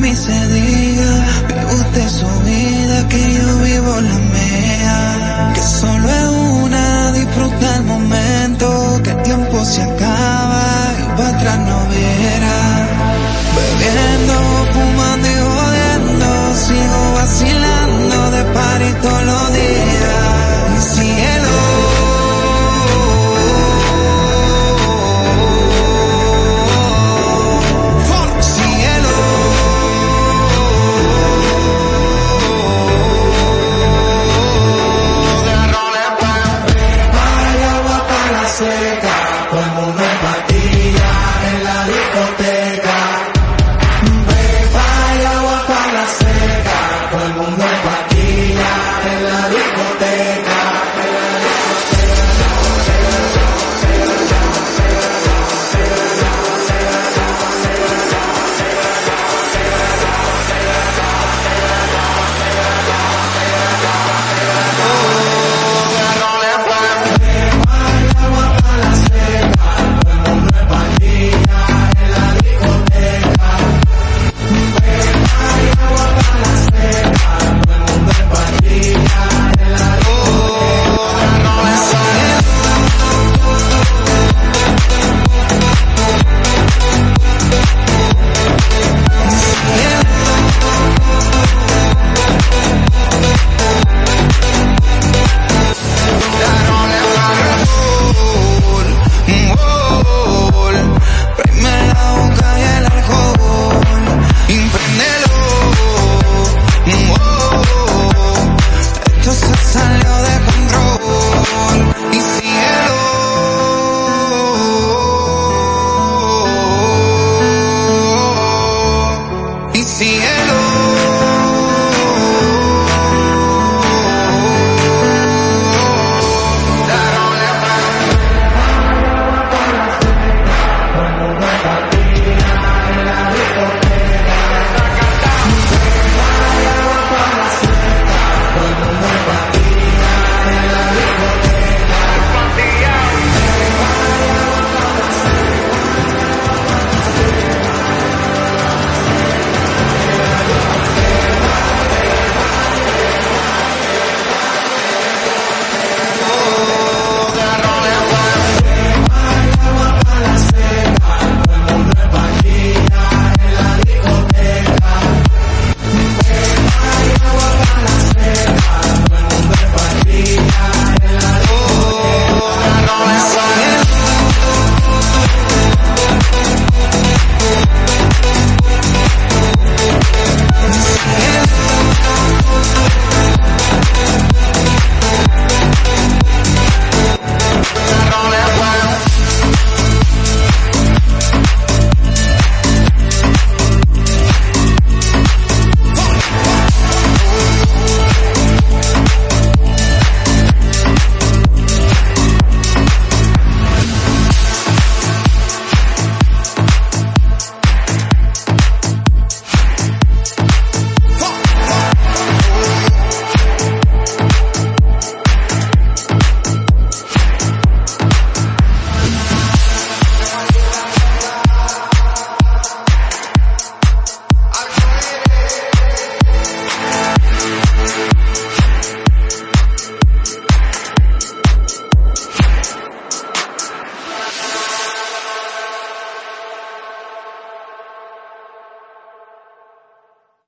mí se diga, vive usted su vida, que yo vivo la mía. Hallelujah. salió de